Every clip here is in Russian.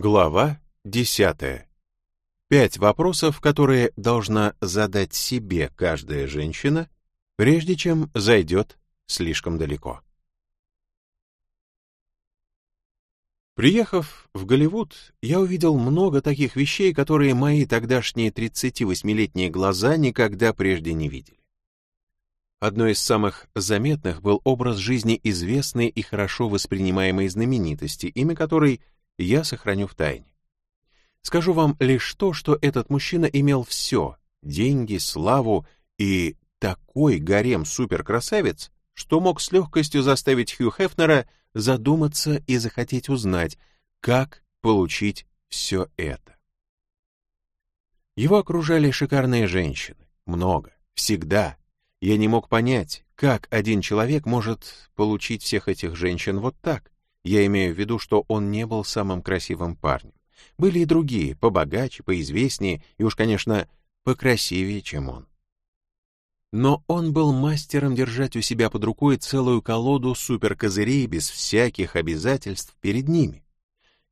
Глава 10. Пять вопросов, которые должна задать себе каждая женщина, прежде чем зайдет слишком далеко. Приехав в Голливуд, я увидел много таких вещей, которые мои тогдашние 38-летние глаза никогда прежде не видели. Одной из самых заметных был образ жизни известной и хорошо воспринимаемой знаменитости, имя которой — я сохраню в тайне. Скажу вам лишь то, что этот мужчина имел все — деньги, славу и такой гарем суперкрасавец, что мог с легкостью заставить Хью Хефнера задуматься и захотеть узнать, как получить все это. Его окружали шикарные женщины, много, всегда. Я не мог понять, как один человек может получить всех этих женщин вот так, я имею в виду, что он не был самым красивым парнем. Были и другие, побогаче, поизвестнее и уж, конечно, покрасивее, чем он. Но он был мастером держать у себя под рукой целую колоду суперкозырей без всяких обязательств перед ними.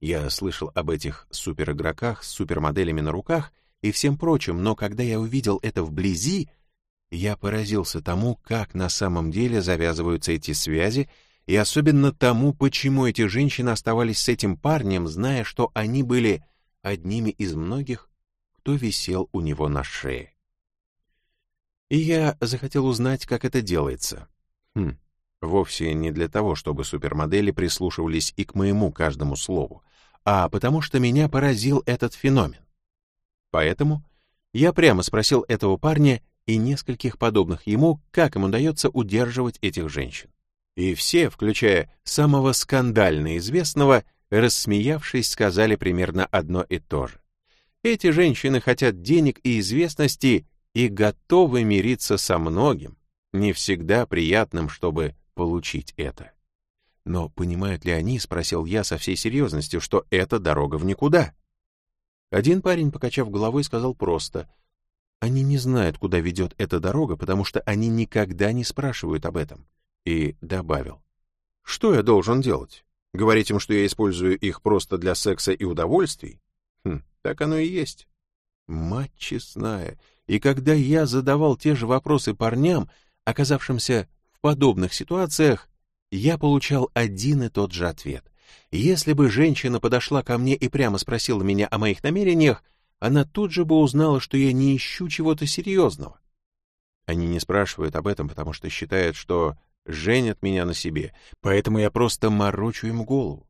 Я слышал об этих суперигроках с супермоделями на руках и всем прочим, но когда я увидел это вблизи, я поразился тому, как на самом деле завязываются эти связи и особенно тому, почему эти женщины оставались с этим парнем, зная, что они были одними из многих, кто висел у него на шее. И я захотел узнать, как это делается. Хм, вовсе не для того, чтобы супермодели прислушивались и к моему каждому слову, а потому что меня поразил этот феномен. Поэтому я прямо спросил этого парня и нескольких подобных ему, как им удается удерживать этих женщин. И все, включая самого скандально известного, рассмеявшись, сказали примерно одно и то же. Эти женщины хотят денег и известности и готовы мириться со многим, не всегда приятным, чтобы получить это. Но понимают ли они, спросил я со всей серьезностью, что это дорога в никуда? Один парень, покачав головой, сказал просто, они не знают, куда ведет эта дорога, потому что они никогда не спрашивают об этом и добавил. «Что я должен делать? Говорить им, что я использую их просто для секса и удовольствий? Хм, так оно и есть». Мать честная, и когда я задавал те же вопросы парням, оказавшимся в подобных ситуациях, я получал один и тот же ответ. Если бы женщина подошла ко мне и прямо спросила меня о моих намерениях, она тут же бы узнала, что я не ищу чего-то серьезного. Они не спрашивают об этом, потому что считают, что женят меня на себе, поэтому я просто морочу им голову.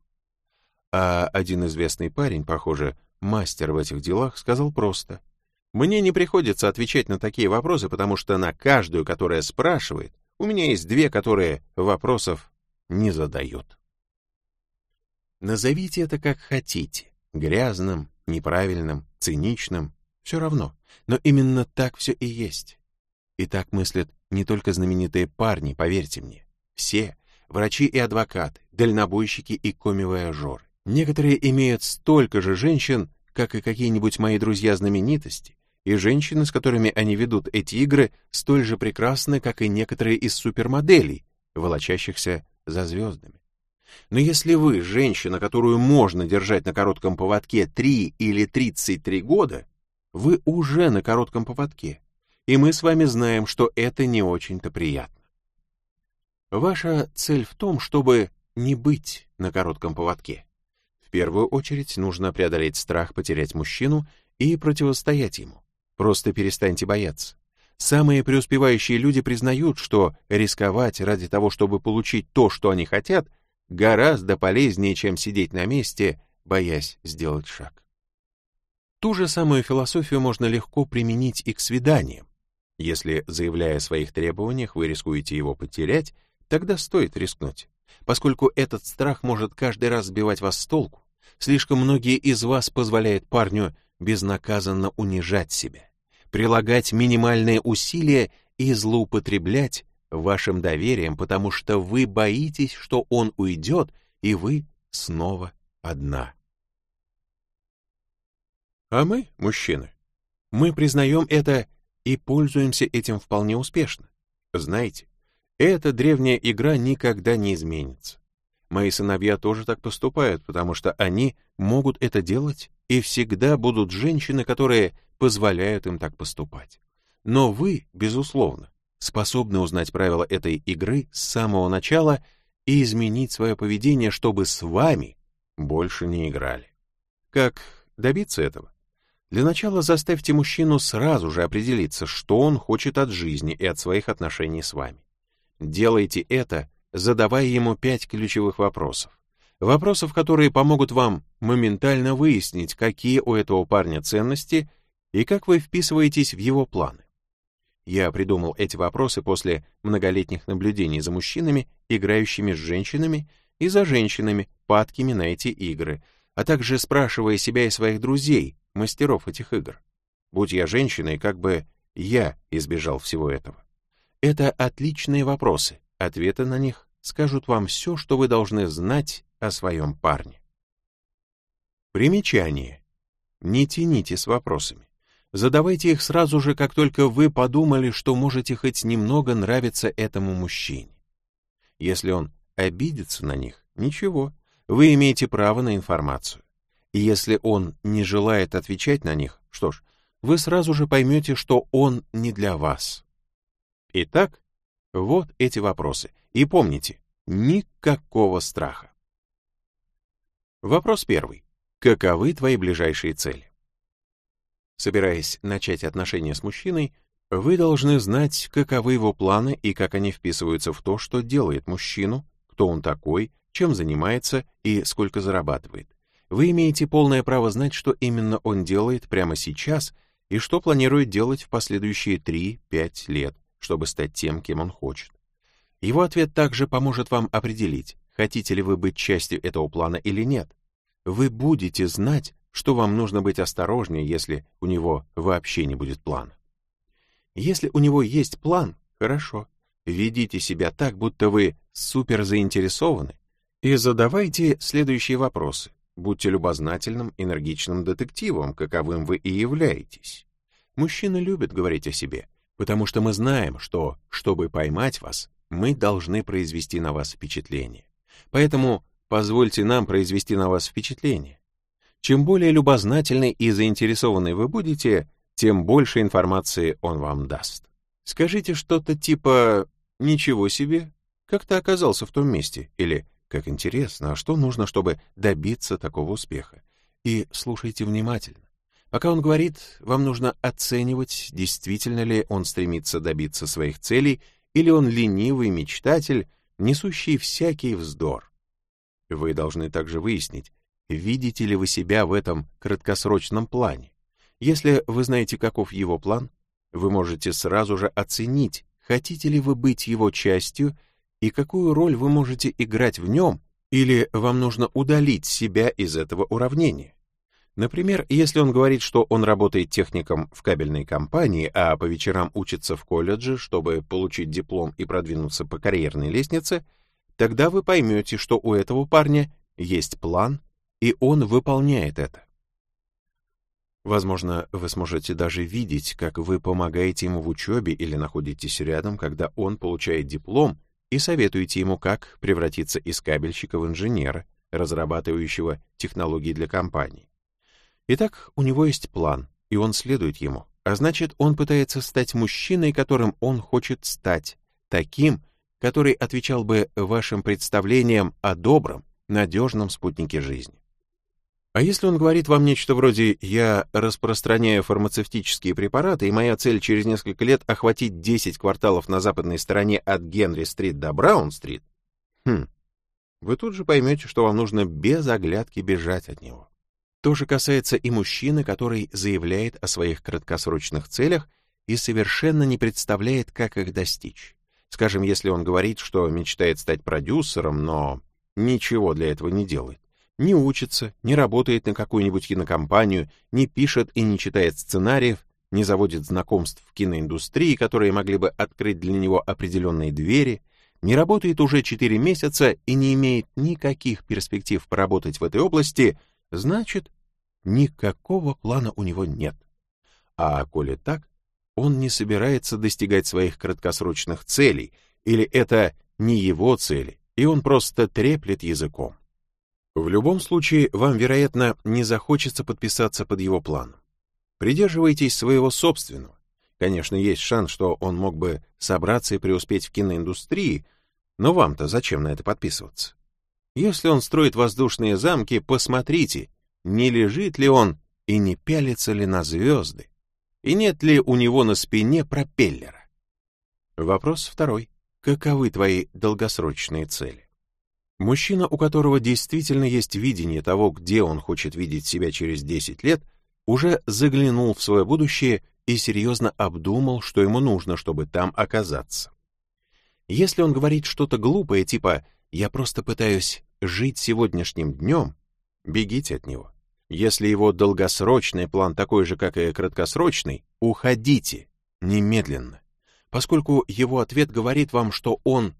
А один известный парень, похоже, мастер в этих делах, сказал просто, «Мне не приходится отвечать на такие вопросы, потому что на каждую, которая спрашивает, у меня есть две, которые вопросов не задают». Назовите это как хотите, грязным, неправильным, циничным, все равно, но именно так все и есть. И так мыслят не только знаменитые парни, поверьте мне. Все, врачи и адвокаты, дальнобойщики и комивояжеры. Некоторые имеют столько же женщин, как и какие-нибудь мои друзья-знаменитости, и женщины, с которыми они ведут эти игры, столь же прекрасны, как и некоторые из супермоделей, волочащихся за звездами. Но если вы женщина, которую можно держать на коротком поводке 3 или 33 года, вы уже на коротком поводке и мы с вами знаем, что это не очень-то приятно. Ваша цель в том, чтобы не быть на коротком поводке. В первую очередь нужно преодолеть страх потерять мужчину и противостоять ему. Просто перестаньте бояться. Самые преуспевающие люди признают, что рисковать ради того, чтобы получить то, что они хотят, гораздо полезнее, чем сидеть на месте, боясь сделать шаг. Ту же самую философию можно легко применить и к свиданиям. Если, заявляя о своих требованиях, вы рискуете его потерять, тогда стоит рискнуть. Поскольку этот страх может каждый раз сбивать вас с толку, слишком многие из вас позволяют парню безнаказанно унижать себя, прилагать минимальные усилия и злоупотреблять вашим доверием, потому что вы боитесь, что он уйдет, и вы снова одна. А мы, мужчины, мы признаем это и пользуемся этим вполне успешно. Знаете, эта древняя игра никогда не изменится. Мои сыновья тоже так поступают, потому что они могут это делать, и всегда будут женщины, которые позволяют им так поступать. Но вы, безусловно, способны узнать правила этой игры с самого начала и изменить свое поведение, чтобы с вами больше не играли. Как добиться этого? Для начала заставьте мужчину сразу же определиться, что он хочет от жизни и от своих отношений с вами. Делайте это, задавая ему пять ключевых вопросов. Вопросов, которые помогут вам моментально выяснить, какие у этого парня ценности и как вы вписываетесь в его планы. Я придумал эти вопросы после многолетних наблюдений за мужчинами, играющими с женщинами, и за женщинами, падкими на эти игры, а также спрашивая себя и своих друзей, мастеров этих игр. Будь я женщиной, как бы я избежал всего этого. Это отличные вопросы, ответы на них скажут вам все, что вы должны знать о своем парне. Примечание. Не тяните с вопросами. Задавайте их сразу же, как только вы подумали, что можете хоть немного нравиться этому мужчине. Если он обидится на них, ничего, вы имеете право на информацию. И если он не желает отвечать на них, что ж, вы сразу же поймете, что он не для вас. Итак, вот эти вопросы. И помните, никакого страха. Вопрос первый. Каковы твои ближайшие цели? Собираясь начать отношения с мужчиной, вы должны знать, каковы его планы и как они вписываются в то, что делает мужчину, кто он такой, чем занимается и сколько зарабатывает. Вы имеете полное право знать, что именно он делает прямо сейчас и что планирует делать в последующие 3-5 лет, чтобы стать тем, кем он хочет. Его ответ также поможет вам определить, хотите ли вы быть частью этого плана или нет. Вы будете знать, что вам нужно быть осторожнее, если у него вообще не будет плана. Если у него есть план, хорошо, ведите себя так, будто вы супер заинтересованы, и задавайте следующие вопросы. Будьте любознательным, энергичным детективом, каковым вы и являетесь. Мужчины любят говорить о себе, потому что мы знаем, что, чтобы поймать вас, мы должны произвести на вас впечатление. Поэтому позвольте нам произвести на вас впечатление. Чем более любознательный и заинтересованный вы будете, тем больше информации он вам даст. Скажите что-то типа «Ничего себе, как ты оказался в том месте?» или «Как интересно, а что нужно, чтобы добиться такого успеха?» И слушайте внимательно. Пока он говорит, вам нужно оценивать, действительно ли он стремится добиться своих целей, или он ленивый мечтатель, несущий всякий вздор. Вы должны также выяснить, Видите ли вы себя в этом краткосрочном плане? Если вы знаете, каков его план, вы можете сразу же оценить, хотите ли вы быть его частью и какую роль вы можете играть в нем, или вам нужно удалить себя из этого уравнения. Например, если он говорит, что он работает техником в кабельной компании, а по вечерам учится в колледже, чтобы получить диплом и продвинуться по карьерной лестнице, тогда вы поймете, что у этого парня есть план и он выполняет это. Возможно, вы сможете даже видеть, как вы помогаете ему в учебе или находитесь рядом, когда он получает диплом, и советуете ему, как превратиться из кабельщика в инженера, разрабатывающего технологии для компаний. Итак, у него есть план, и он следует ему, а значит, он пытается стать мужчиной, которым он хочет стать, таким, который отвечал бы вашим представлениям о добром, надежном спутнике жизни. А если он говорит вам нечто вроде «я распространяю фармацевтические препараты, и моя цель через несколько лет охватить 10 кварталов на западной стороне от Генри-стрит до Браун-стрит», хм, вы тут же поймете, что вам нужно без оглядки бежать от него. То же касается и мужчины, который заявляет о своих краткосрочных целях и совершенно не представляет, как их достичь. Скажем, если он говорит, что мечтает стать продюсером, но ничего для этого не делает не учится, не работает на какую-нибудь кинокомпанию, не пишет и не читает сценариев, не заводит знакомств в киноиндустрии, которые могли бы открыть для него определенные двери, не работает уже 4 месяца и не имеет никаких перспектив поработать в этой области, значит, никакого плана у него нет. А коли так, он не собирается достигать своих краткосрочных целей, или это не его цели, и он просто треплет языком. В любом случае, вам, вероятно, не захочется подписаться под его план. Придерживайтесь своего собственного. Конечно, есть шанс, что он мог бы собраться и преуспеть в киноиндустрии, но вам-то зачем на это подписываться? Если он строит воздушные замки, посмотрите, не лежит ли он и не пялится ли на звезды, и нет ли у него на спине пропеллера. Вопрос второй. Каковы твои долгосрочные цели? Мужчина, у которого действительно есть видение того, где он хочет видеть себя через 10 лет, уже заглянул в свое будущее и серьезно обдумал, что ему нужно, чтобы там оказаться. Если он говорит что-то глупое, типа «я просто пытаюсь жить сегодняшним днем», бегите от него. Если его долгосрочный план такой же, как и краткосрочный, уходите немедленно, поскольку его ответ говорит вам, что он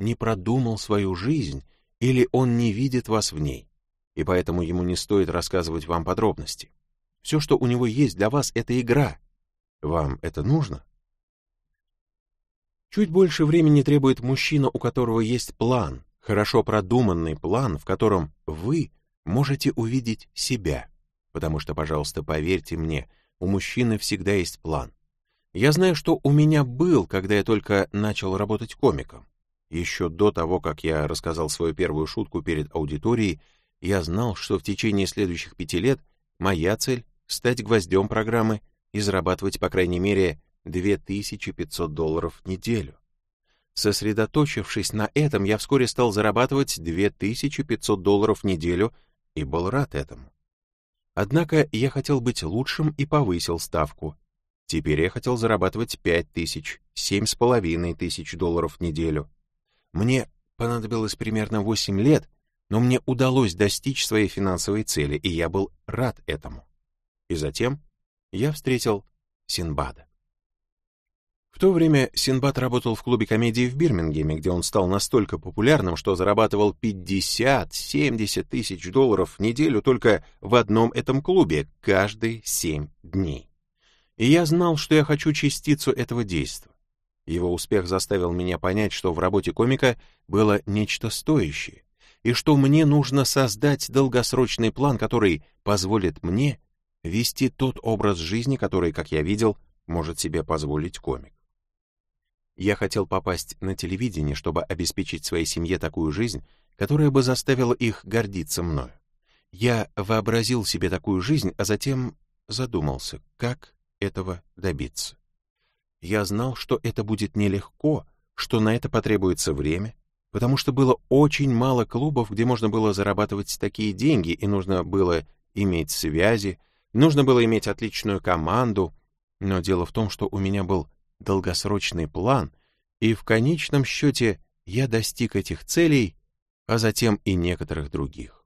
не продумал свою жизнь или он не видит вас в ней, и поэтому ему не стоит рассказывать вам подробности. Все, что у него есть для вас, это игра. Вам это нужно? Чуть больше времени требует мужчина, у которого есть план, хорошо продуманный план, в котором вы можете увидеть себя. Потому что, пожалуйста, поверьте мне, у мужчины всегда есть план. Я знаю, что у меня был, когда я только начал работать комиком. Еще до того, как я рассказал свою первую шутку перед аудиторией, я знал, что в течение следующих пяти лет моя цель — стать гвоздем программы и зарабатывать, по крайней мере, 2500 долларов в неделю. Сосредоточившись на этом, я вскоре стал зарабатывать 2500 долларов в неделю и был рад этому. Однако я хотел быть лучшим и повысил ставку. Теперь я хотел зарабатывать 5000, 7,5 тысяч долларов в неделю. Мне понадобилось примерно 8 лет, но мне удалось достичь своей финансовой цели, и я был рад этому. И затем я встретил Синбада. В то время Синбад работал в клубе комедии в Бирмингеме, где он стал настолько популярным, что зарабатывал 50-70 тысяч долларов в неделю только в одном этом клубе каждые 7 дней. И я знал, что я хочу частицу этого действия. Его успех заставил меня понять, что в работе комика было нечто стоящее, и что мне нужно создать долгосрочный план, который позволит мне вести тот образ жизни, который, как я видел, может себе позволить комик. Я хотел попасть на телевидение, чтобы обеспечить своей семье такую жизнь, которая бы заставила их гордиться мною. Я вообразил себе такую жизнь, а затем задумался, как этого добиться. Я знал, что это будет нелегко, что на это потребуется время, потому что было очень мало клубов, где можно было зарабатывать такие деньги, и нужно было иметь связи, нужно было иметь отличную команду, но дело в том, что у меня был долгосрочный план, и в конечном счете я достиг этих целей, а затем и некоторых других.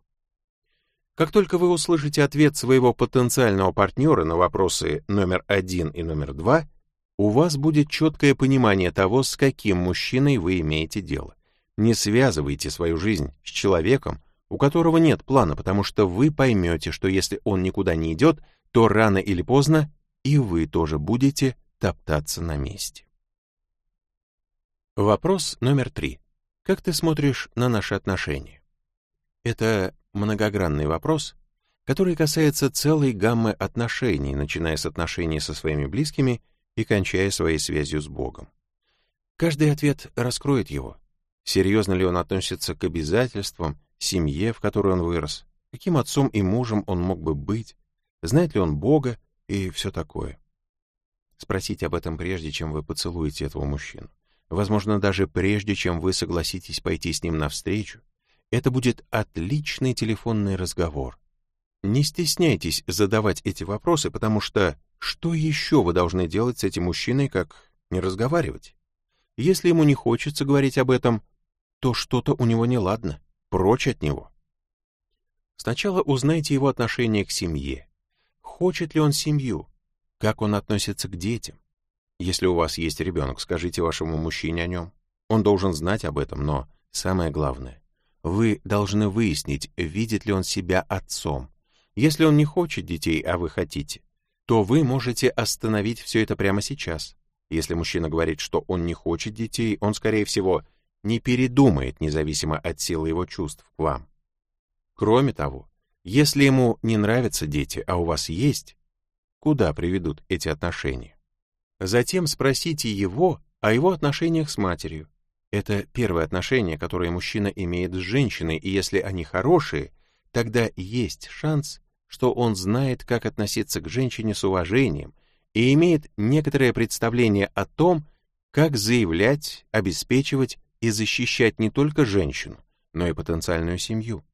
Как только вы услышите ответ своего потенциального партнера на вопросы номер один и номер два, у вас будет четкое понимание того, с каким мужчиной вы имеете дело. Не связывайте свою жизнь с человеком, у которого нет плана, потому что вы поймете, что если он никуда не идет, то рано или поздно и вы тоже будете топтаться на месте. Вопрос номер три. Как ты смотришь на наши отношения? Это многогранный вопрос, который касается целой гаммы отношений, начиная с отношений со своими близкими и кончая своей связью с Богом. Каждый ответ раскроет его. Серьезно ли он относится к обязательствам, семье, в которой он вырос, каким отцом и мужем он мог бы быть, знает ли он Бога и все такое. Спросите об этом прежде, чем вы поцелуете этого мужчину. Возможно, даже прежде, чем вы согласитесь пойти с ним навстречу. Это будет отличный телефонный разговор. Не стесняйтесь задавать эти вопросы, потому что что еще вы должны делать с этим мужчиной, как не разговаривать? Если ему не хочется говорить об этом, то что-то у него неладно, прочь от него. Сначала узнайте его отношение к семье. Хочет ли он семью? Как он относится к детям? Если у вас есть ребенок, скажите вашему мужчине о нем. Он должен знать об этом, но самое главное, вы должны выяснить, видит ли он себя отцом. Если он не хочет детей, а вы хотите, то вы можете остановить все это прямо сейчас. Если мужчина говорит, что он не хочет детей, он, скорее всего, не передумает, независимо от силы его чувств к вам. Кроме того, если ему не нравятся дети, а у вас есть, куда приведут эти отношения? Затем спросите его о его отношениях с матерью. Это первое отношение, которое мужчина имеет с женщиной, и если они хорошие, тогда есть шанс, что он знает, как относиться к женщине с уважением и имеет некоторое представление о том, как заявлять, обеспечивать и защищать не только женщину, но и потенциальную семью.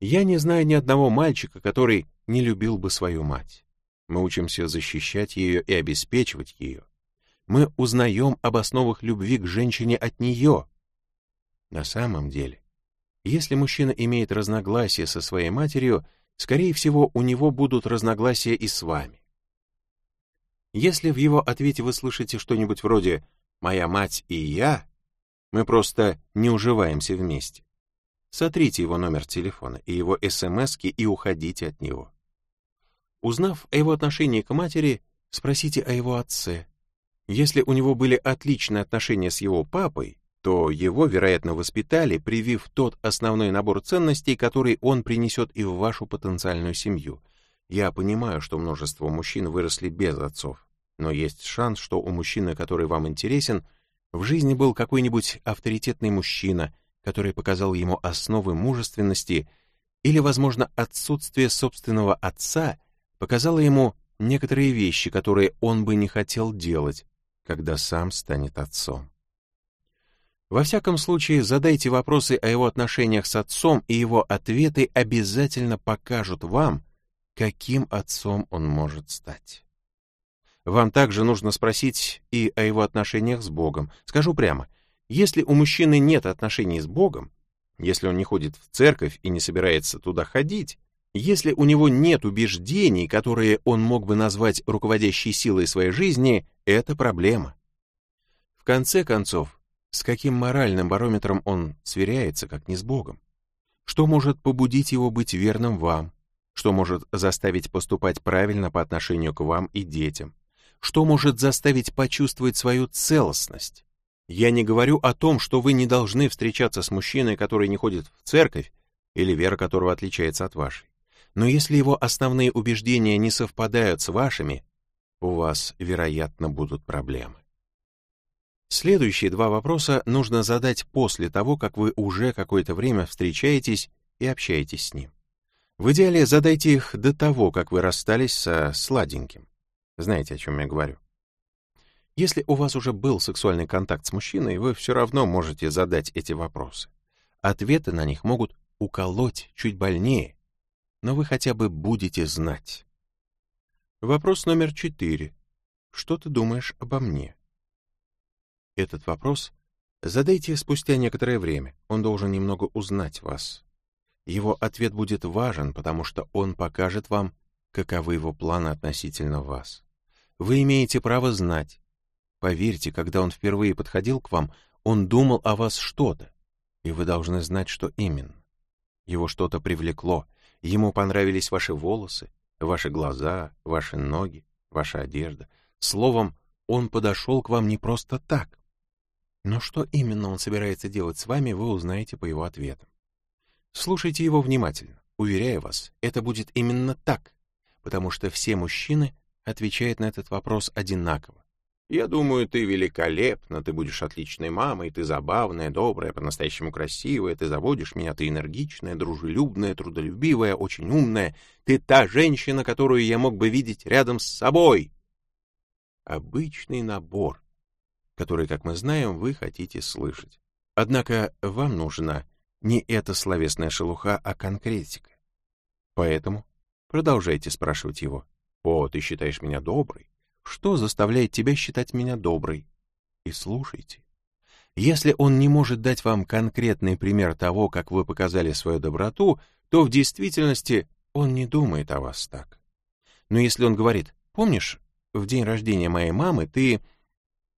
Я не знаю ни одного мальчика, который не любил бы свою мать. Мы учимся защищать ее и обеспечивать ее. Мы узнаем об основах любви к женщине от нее. На самом деле, если мужчина имеет разногласия со своей матерью, скорее всего, у него будут разногласия и с вами. Если в его ответе вы слышите что-нибудь вроде «моя мать и я», мы просто не уживаемся вместе. Сотрите его номер телефона и его СМСки и уходите от него. Узнав о его отношении к матери, спросите о его отце. Если у него были отличные отношения с его папой, то его, вероятно, воспитали, привив тот основной набор ценностей, который он принесет и в вашу потенциальную семью. Я понимаю, что множество мужчин выросли без отцов, но есть шанс, что у мужчины, который вам интересен, в жизни был какой-нибудь авторитетный мужчина, который показал ему основы мужественности, или, возможно, отсутствие собственного отца показало ему некоторые вещи, которые он бы не хотел делать, когда сам станет отцом. Во всяком случае, задайте вопросы о его отношениях с отцом, и его ответы обязательно покажут вам, каким отцом он может стать. Вам также нужно спросить и о его отношениях с Богом. Скажу прямо, если у мужчины нет отношений с Богом, если он не ходит в церковь и не собирается туда ходить, если у него нет убеждений, которые он мог бы назвать руководящей силой своей жизни, это проблема. В конце концов, с каким моральным барометром он сверяется, как не с Богом? Что может побудить его быть верным вам? Что может заставить поступать правильно по отношению к вам и детям? Что может заставить почувствовать свою целостность? Я не говорю о том, что вы не должны встречаться с мужчиной, который не ходит в церковь, или вера которого отличается от вашей. Но если его основные убеждения не совпадают с вашими, у вас, вероятно, будут проблемы. Следующие два вопроса нужно задать после того, как вы уже какое-то время встречаетесь и общаетесь с ним. В идеале задайте их до того, как вы расстались со сладеньким. Знаете, о чем я говорю? Если у вас уже был сексуальный контакт с мужчиной, вы все равно можете задать эти вопросы. Ответы на них могут уколоть чуть больнее, но вы хотя бы будете знать. Вопрос номер четыре. Что ты думаешь обо мне? Этот вопрос задайте спустя некоторое время, он должен немного узнать вас. Его ответ будет важен, потому что он покажет вам, каковы его планы относительно вас. Вы имеете право знать. Поверьте, когда он впервые подходил к вам, он думал о вас что-то, и вы должны знать, что именно. Его что-то привлекло, ему понравились ваши волосы, ваши глаза, ваши ноги, ваша одежда. Словом, он подошел к вам не просто так. Но что именно он собирается делать с вами, вы узнаете по его ответам. Слушайте его внимательно. Уверяю вас, это будет именно так, потому что все мужчины отвечают на этот вопрос одинаково. «Я думаю, ты великолепна, ты будешь отличной мамой, ты забавная, добрая, по-настоящему красивая, ты заводишь меня, ты энергичная, дружелюбная, трудолюбивая, очень умная, ты та женщина, которую я мог бы видеть рядом с собой». Обычный набор который, как мы знаем, вы хотите слышать. Однако вам нужна не эта словесная шелуха, а конкретика. Поэтому продолжайте спрашивать его. «О, ты считаешь меня доброй? Что заставляет тебя считать меня доброй?» И слушайте. Если он не может дать вам конкретный пример того, как вы показали свою доброту, то в действительности он не думает о вас так. Но если он говорит, помнишь, в день рождения моей мамы ты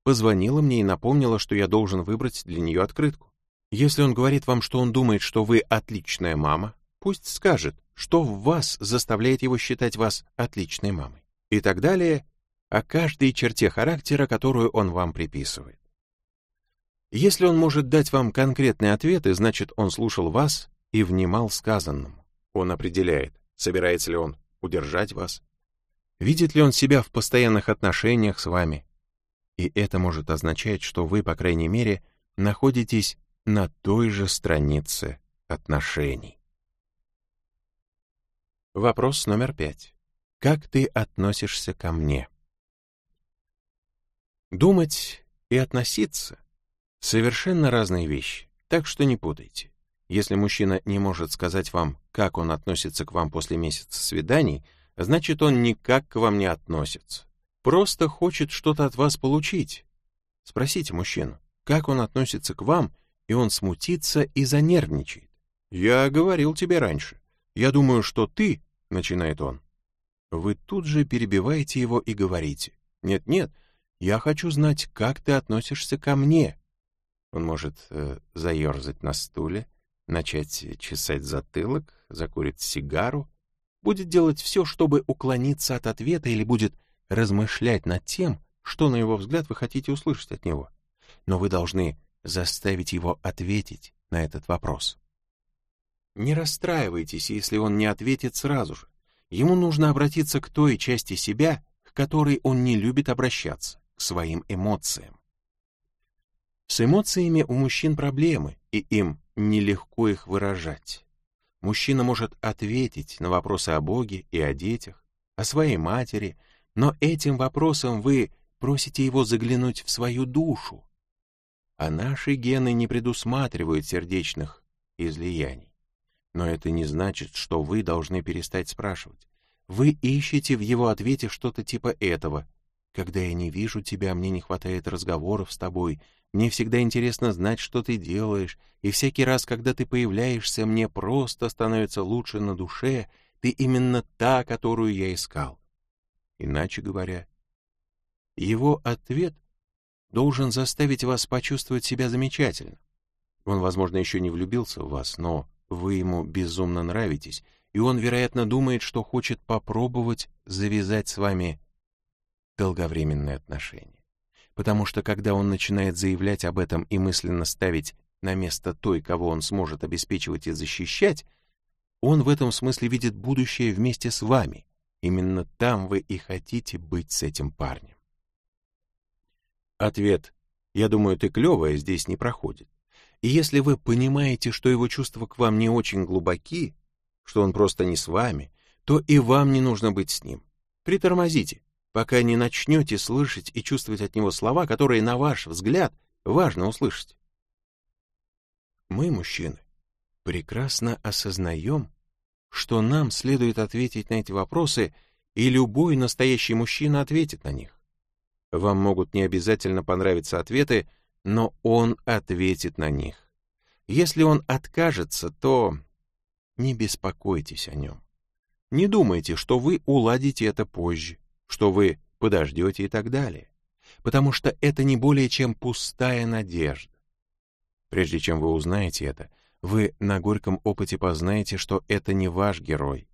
позвонила мне и напомнила, что я должен выбрать для нее открытку. Если он говорит вам, что он думает, что вы отличная мама, пусть скажет, что в вас заставляет его считать вас отличной мамой. И так далее о каждой черте характера, которую он вам приписывает. Если он может дать вам конкретные ответы, значит, он слушал вас и внимал сказанному. Он определяет, собирается ли он удержать вас, видит ли он себя в постоянных отношениях с вами. И это может означать, что вы, по крайней мере, находитесь на той же странице отношений. Вопрос номер пять. Как ты относишься ко мне? Думать и относиться — совершенно разные вещи, так что не путайте. Если мужчина не может сказать вам, как он относится к вам после месяца свиданий, значит, он никак к вам не относится. Просто хочет что-то от вас получить. Спросите мужчину, как он относится к вам, и он смутится и занервничает. «Я говорил тебе раньше. Я думаю, что ты...» — начинает он. Вы тут же перебиваете его и говорите. «Нет-нет, я хочу знать, как ты относишься ко мне». Он может э, заерзать на стуле, начать чесать затылок, закурит сигару, будет делать все, чтобы уклониться от ответа или будет размышлять над тем, что, на его взгляд, вы хотите услышать от него. Но вы должны заставить его ответить на этот вопрос. Не расстраивайтесь, если он не ответит сразу же. Ему нужно обратиться к той части себя, к которой он не любит обращаться, к своим эмоциям. С эмоциями у мужчин проблемы, и им нелегко их выражать. Мужчина может ответить на вопросы о Боге и о детях, о своей матери, но этим вопросом вы просите его заглянуть в свою душу. А наши гены не предусматривают сердечных излияний. Но это не значит, что вы должны перестать спрашивать. Вы ищете в его ответе что-то типа этого. «Когда я не вижу тебя, мне не хватает разговоров с тобой, мне всегда интересно знать, что ты делаешь, и всякий раз, когда ты появляешься, мне просто становится лучше на душе, ты именно та, которую я искал. Иначе говоря, его ответ должен заставить вас почувствовать себя замечательно. Он, возможно, еще не влюбился в вас, но вы ему безумно нравитесь, и он, вероятно, думает, что хочет попробовать завязать с вами долговременные отношения потому что когда он начинает заявлять об этом и мысленно ставить на место той, кого он сможет обеспечивать и защищать, он в этом смысле видит будущее вместе с вами. Именно там вы и хотите быть с этим парнем. Ответ «Я думаю, ты клевая» здесь не проходит. И если вы понимаете, что его чувства к вам не очень глубоки, что он просто не с вами, то и вам не нужно быть с ним. Притормозите, пока не начнете слышать и чувствовать от него слова, которые, на ваш взгляд, важно услышать. Мы, мужчины, прекрасно осознаем, что нам следует ответить на эти вопросы, и любой настоящий мужчина ответит на них. Вам могут не обязательно понравиться ответы, но он ответит на них. Если он откажется, то не беспокойтесь о нем. Не думайте, что вы уладите это позже что вы подождете и так далее, потому что это не более чем пустая надежда. Прежде чем вы узнаете это, вы на горьком опыте познаете, что это не ваш герой.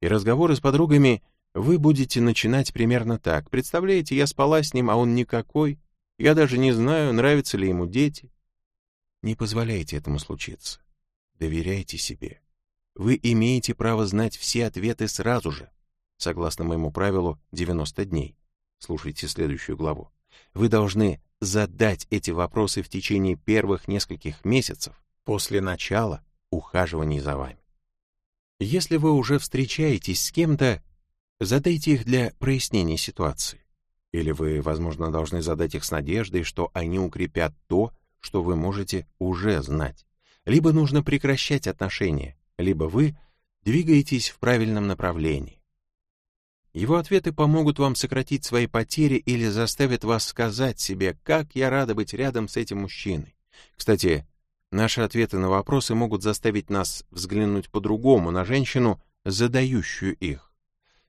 И разговоры с подругами вы будете начинать примерно так. Представляете, я спала с ним, а он никакой. Я даже не знаю, нравятся ли ему дети. Не позволяйте этому случиться. Доверяйте себе. Вы имеете право знать все ответы сразу же согласно моему правилу 90 дней. Слушайте следующую главу. Вы должны задать эти вопросы в течение первых нескольких месяцев после начала ухаживания за вами. Если вы уже встречаетесь с кем-то, задайте их для прояснения ситуации. Или вы, возможно, должны задать их с надеждой, что они укрепят то, что вы можете уже знать. Либо нужно прекращать отношения, либо вы двигаетесь в правильном направлении. Его ответы помогут вам сократить свои потери или заставят вас сказать себе, как я рада быть рядом с этим мужчиной. Кстати, наши ответы на вопросы могут заставить нас взглянуть по-другому на женщину, задающую их.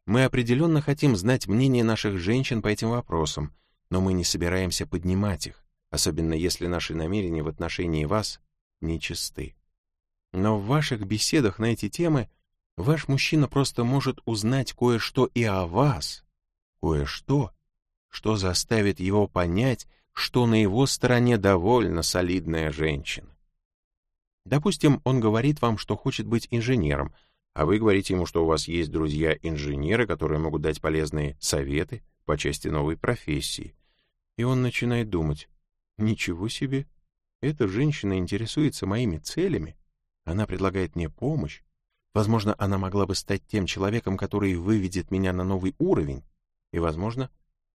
Мы определенно хотим знать мнение наших женщин по этим вопросам, но мы не собираемся поднимать их, особенно если наши намерения в отношении вас нечисты. Но в ваших беседах на эти темы – Ваш мужчина просто может узнать кое-что и о вас, кое-что, что заставит его понять, что на его стороне довольно солидная женщина. Допустим, он говорит вам, что хочет быть инженером, а вы говорите ему, что у вас есть друзья-инженеры, которые могут дать полезные советы по части новой профессии. И он начинает думать, ничего себе, эта женщина интересуется моими целями, она предлагает мне помощь, возможно, она могла бы стать тем человеком, который выведет меня на новый уровень, и, возможно,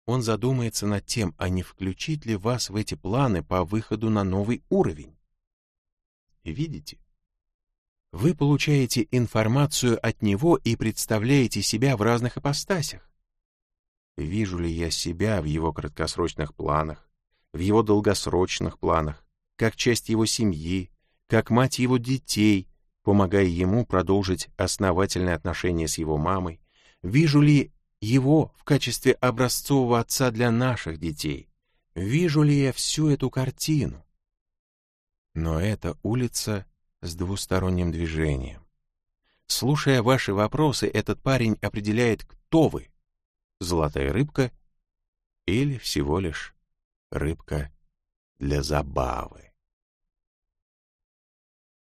он задумается над тем, а не включить ли вас в эти планы по выходу на новый уровень. Видите? Вы получаете информацию от него и представляете себя в разных ипостасях. Вижу ли я себя в его краткосрочных планах, в его долгосрочных планах, как часть его семьи, как мать его детей, помогая ему продолжить основательные отношения с его мамой? Вижу ли его в качестве образцового отца для наших детей? Вижу ли я всю эту картину? Но это улица с двусторонним движением. Слушая ваши вопросы, этот парень определяет, кто вы — золотая рыбка или всего лишь рыбка для забавы.